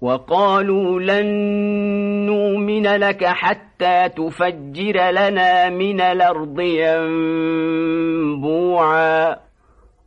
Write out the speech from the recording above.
وقالوا لن نؤمن لك حتى تفجر لنا من الأرض ينبوعا.